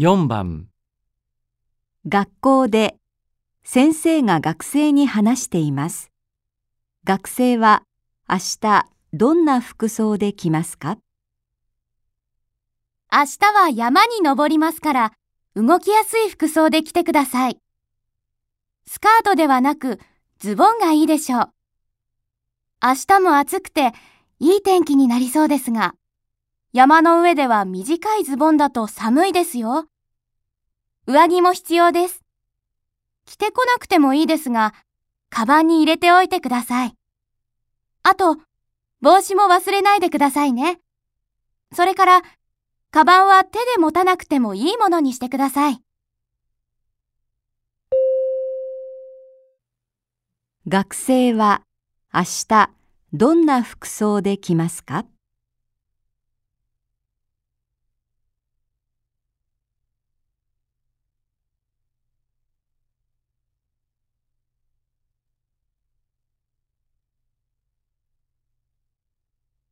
4番学校で先生が学生に話しています。学生は明日どんな服装で来ますか？明日は山に登りますから、動きやすい服装で来てください。スカートではなく、ズボンがいいでしょう。明日も暑くて、いい天気になりそうですが、山の上では短いズボンだと寒いですよ。上着も必要です。着てこなくてもいいですが、カバンに入れておいてください。あと、帽子も忘れないでくださいね。それから、カバンは手で持たなくてもいいものにしてください。学生は明日どんな服装で来ますか？